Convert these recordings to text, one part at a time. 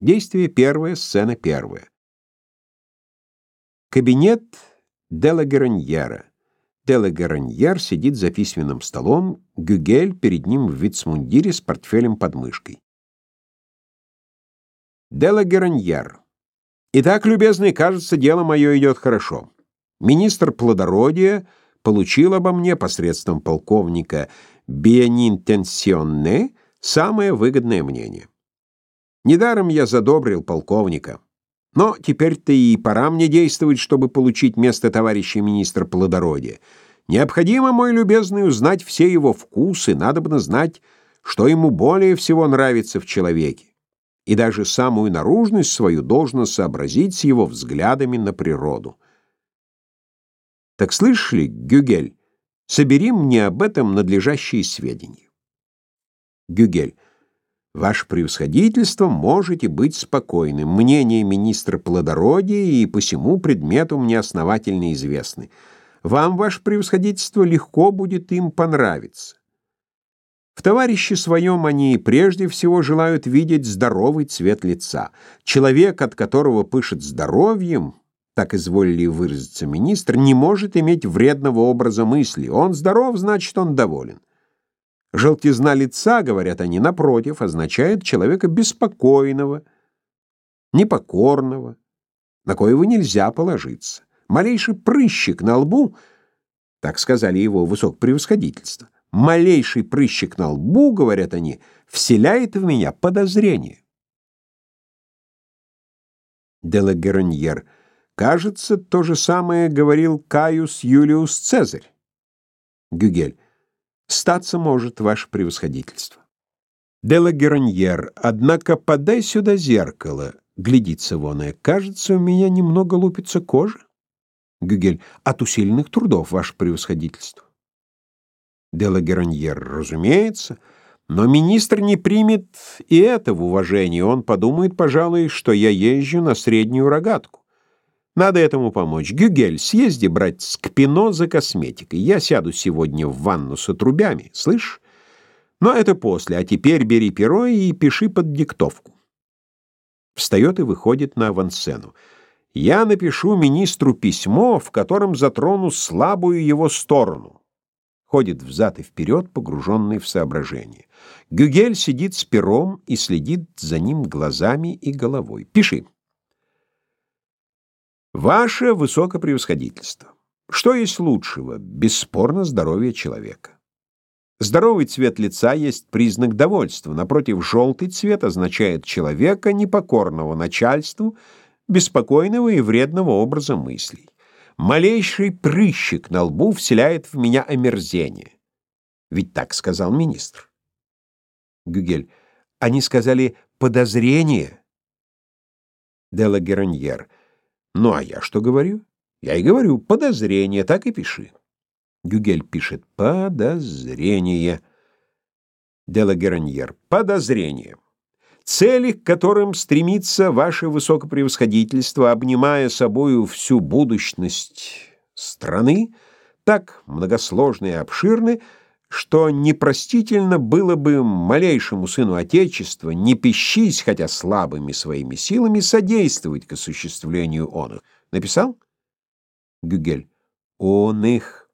Действие первое, сцена первая. Кабинет Дела Героньера. Дела Героньер сидит за письменным столом, Гюгель перед ним в вицмундире с портфелем под мышкой. Дела Героньер. Итак, любезный, кажется, дело мое идет хорошо. Министр плодородия получил обо мне посредством полковника Биенинтенсионне самое выгодное мнение. Недаром я задобрил полковника. Но теперь-то и пора мне действовать, чтобы получить место товарища министра плодородия. Необходимо, мой любезный, узнать все его вкусы, надо бы знать, что ему более всего нравится в человеке. И даже самую наружность свою должно сообразить с его взглядами на природу. Так слышишь ли, Гюгель, собери мне об этом надлежащие сведения. Гюгель. Ваше превосходительство, можете быть спокойны. Мнение министра плодородия и посему предмету мне основательно известны. Вам, ваше превосходительство, легко будет им понравиться. В товарище своем они прежде всего желают видеть здоровый цвет лица. Человек, от которого пышет здоровьем, так изволили выразиться министр, не может иметь вредного образа мысли. Он здоров, значит, он доволен. Желтизна лица, говорят они, напротив, означает человека беспокойного, непокорного, на коего нельзя положиться. Малейший прыщик на лбу, так сказали его высокопревосходительство, малейший прыщик на лбу, говорят они, вселяет в меня подозрение. Делагероньер. Кажется, то же самое говорил Каюс Юлиус Цезарь. Гюгель. Статься может, ваше превосходительство. Дела Героньер, однако подай сюда зеркало. Глядится воное. Кажется, у меня немного лупится кожа. Гюгель, от усиленных трудов, ваше превосходительство. Дела Героньер, разумеется, но министр не примет и это в уважении. Он подумает, пожалуй, что я езжу на среднюю рогатку. Надо этому помочь. Гюгель, съезди, брать к Пино за косметикой. Я сяду сегодня в ванну с отрубями, слышь? Но это после, а теперь бери перо и пиши под диктовку. Встает и выходит на авансцену. Я напишу министру письмо, в котором затрону слабую его сторону. Ходит взад и вперед, погруженный в соображение. Гюгель сидит с пером и следит за ним глазами и головой. Пиши. Ваше высокопревосходительство. Что есть лучшего? Бесспорно, здоровье человека. Здоровый цвет лица есть признак довольства. Напротив, желтый цвет означает человека, непокорного начальству, беспокойного и вредного образа мыслей. Малейший прыщик на лбу вселяет в меня омерзение. Ведь так сказал министр. Гюгель. Они сказали «подозрение». Делла Героньер. Ну, а я что говорю? Я и говорю, подозрение, так и пиши. Гюгель пишет «подозрение». Делагераньер «подозрение». Цели, к которым стремится ваше высокопревосходительство, обнимая собою всю будущность страны, так многосложны и обширны, что непростительно было бы малейшему сыну Отечества, не пищись, хотя слабыми своими силами, содействовать к осуществлению он их. Написал? Гюгель. Он их.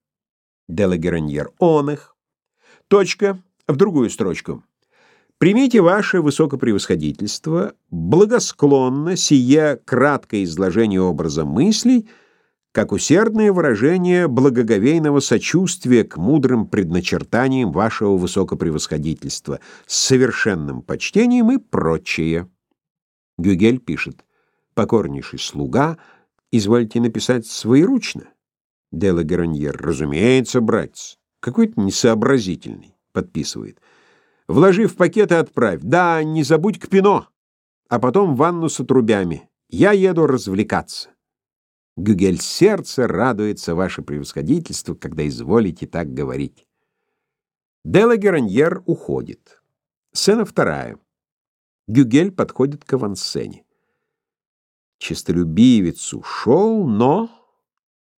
Делагераньер. Он их. Точка. В другую строчку. Примите ваше высокопревосходительство, благосклонно сие краткое изложение образа мыслей — как усердное выражение благоговейного сочувствия к мудрым предначертаниям вашего высокопревосходительства, с совершенным почтением и прочее. Гюгель пишет, покорнейший слуга, извольте написать своеручно. Дело Героньер, разумеется, братец, какой-то несообразительный, подписывает. Вложи в пакет и отправь. Да, не забудь к пино, а потом ванну с отрубями. Я еду развлекаться. Гюгель сердце радуется ваше превосходительство, когда изволите так говорить. Делла Гераньер уходит. Сцена вторая. Гюгель подходит к авансцене. Чистолюбивец ушел, но...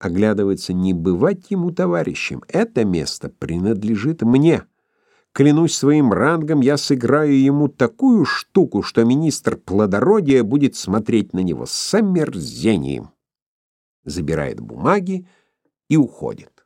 Оглядывается, не бывать ему товарищем. Это место принадлежит мне. клянусь своим рангом, я сыграю ему такую штуку, что министр плодородия будет смотреть на него с омерзением. Забирает бумаги и уходит.